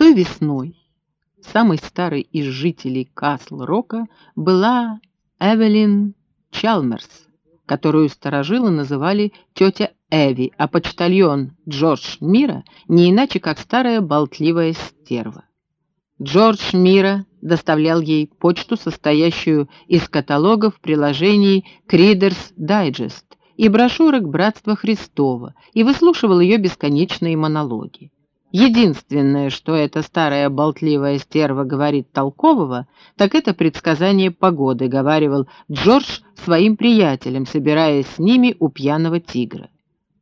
Той весной самой старой из жителей Касл-Рока была Эвелин Чалмерс, которую сторожилы называли тетя Эви, а почтальон Джордж Мира не иначе, как старая болтливая стерва. Джордж Мира доставлял ей почту, состоящую из каталогов, приложений Кридерс Дайджест и брошюрок Братства Христова, и выслушивал ее бесконечные монологи. Единственное, что эта старая болтливая стерва говорит толкового, так это предсказание погоды, говаривал Джордж своим приятелям, собираясь с ними у пьяного тигра.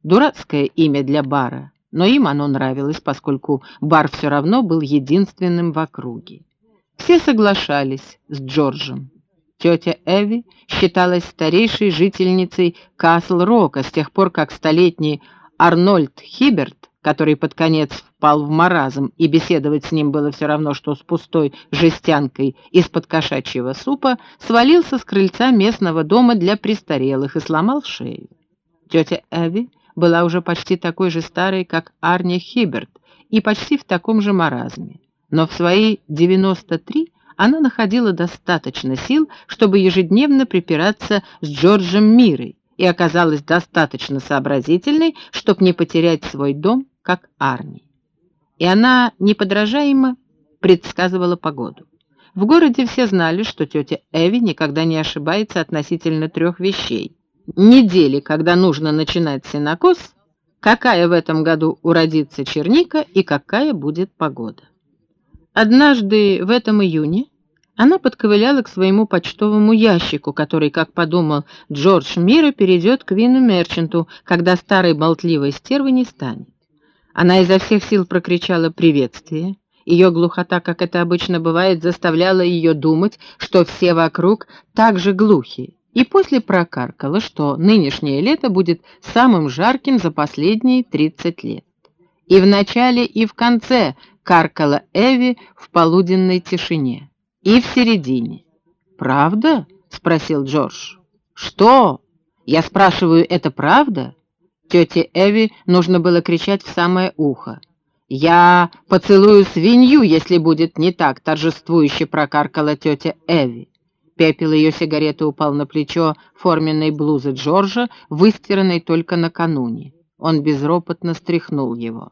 Дурацкое имя для бара, но им оно нравилось, поскольку бар все равно был единственным в округе. Все соглашались с Джорджем. Тетя Эви считалась старейшей жительницей Касл-Рока с тех пор, как столетний Арнольд Хиберт который под конец впал в маразм, и беседовать с ним было все равно, что с пустой жестянкой из-под кошачьего супа, свалился с крыльца местного дома для престарелых и сломал шею. Тетя Эви была уже почти такой же старой, как Арни Хиберт, и почти в таком же маразме. Но в свои 93 она находила достаточно сил, чтобы ежедневно припираться с Джорджем Мирой, и оказалась достаточно сообразительной, чтобы не потерять свой дом, как Арни. И она неподражаемо предсказывала погоду. В городе все знали, что тетя Эви никогда не ошибается относительно трех вещей. Недели, когда нужно начинать сенокос, какая в этом году уродится черника и какая будет погода. Однажды в этом июне она подковыляла к своему почтовому ящику, который, как подумал Джордж Мира, перейдет к Вину Мерчанту, когда старой болтливой стервы не станет. Она изо всех сил прокричала приветствие. Ее глухота, как это обычно бывает, заставляла ее думать, что все вокруг так же глухи. И после прокаркала, что нынешнее лето будет самым жарким за последние 30 лет. И в начале, и в конце каркала Эви в полуденной тишине и в середине. «Правда?» — спросил Джордж. «Что? Я спрашиваю, это правда?» Тете Эви нужно было кричать в самое ухо. «Я поцелую свинью, если будет не так», — торжествующе прокаркала тетя Эви. Пепел ее сигареты упал на плечо форменной блузы Джорджа, выстиранной только накануне. Он безропотно стряхнул его.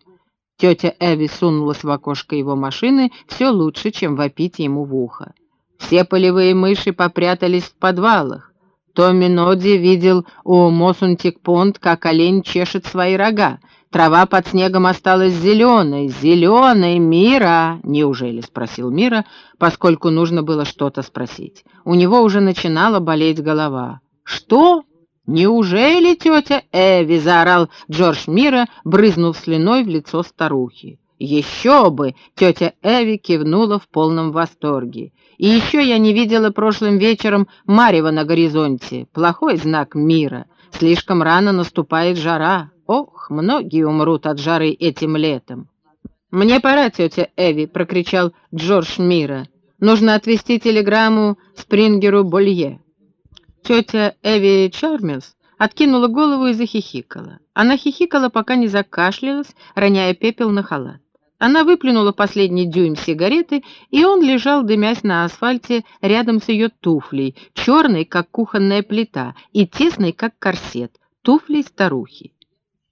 Тетя Эви сунулась в окошко его машины все лучше, чем вопить ему в ухо. Все полевые мыши попрятались в подвалах. Томми Ноди видел у Мосунтик-Понт, как олень чешет свои рога. Трава под снегом осталась зеленой. Зеленой, Мира! Неужели? Спросил Мира, поскольку нужно было что-то спросить. У него уже начинала болеть голова. Что? «Неужели тетя Эви?» — заорал Джордж Мира, брызнув слюной в лицо старухи. «Еще бы!» — тетя Эви кивнула в полном восторге. «И еще я не видела прошлым вечером Марева на горизонте. Плохой знак мира. Слишком рано наступает жара. Ох, многие умрут от жары этим летом». «Мне пора, тетя Эви!» — прокричал Джордж Мира. «Нужно отвезти телеграмму Спрингеру Болье». Тетя Эви Чармилс откинула голову и захихикала. Она хихикала, пока не закашлялась, роняя пепел на халат. Она выплюнула последний дюйм сигареты, и он лежал, дымясь на асфальте, рядом с ее туфлей, черной, как кухонная плита, и тесной, как корсет, туфлей старухи.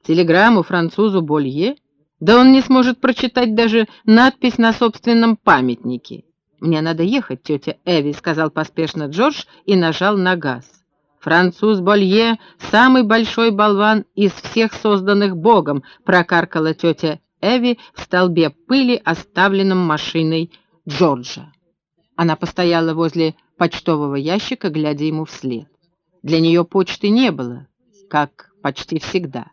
Телеграмму французу Болье? Да он не сможет прочитать даже надпись на собственном памятнике. «Мне надо ехать, тетя Эви», — сказал поспешно Джордж и нажал на газ. «Француз Болье — самый большой болван из всех созданных Богом», — прокаркала тетя Эви в столбе пыли, оставленном машиной Джорджа. Она постояла возле почтового ящика, глядя ему вслед. Для нее почты не было, как почти всегда.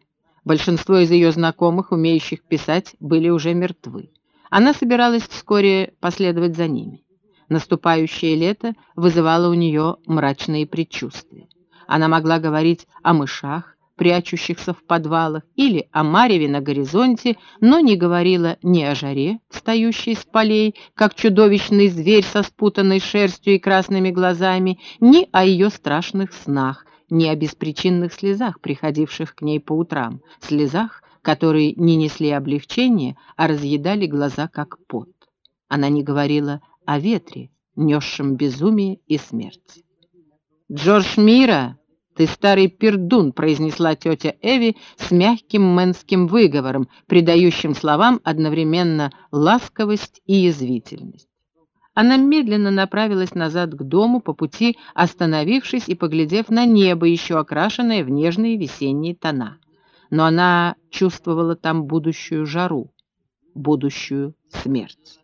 Большинство из ее знакомых, умеющих писать, были уже мертвы. Она собиралась вскоре последовать за ними. Наступающее лето вызывало у нее мрачные предчувствия. Она могла говорить о мышах, прячущихся в подвалах, или о мареве на горизонте, но не говорила ни о жаре, встающей с полей, как чудовищный зверь со спутанной шерстью и красными глазами, ни о ее страшных снах, ни о беспричинных слезах, приходивших к ней по утрам, слезах, которые не несли облегчения, а разъедали глаза как пот. Она не говорила о ветре, несшем безумие и смерть. «Джордж Мира, ты старый пердун», — произнесла тетя Эви с мягким мэнским выговором, придающим словам одновременно ласковость и язвительность. Она медленно направилась назад к дому, по пути остановившись и поглядев на небо, еще окрашенное в нежные весенние тона. Но она чувствовала там будущую жару, будущую смерть.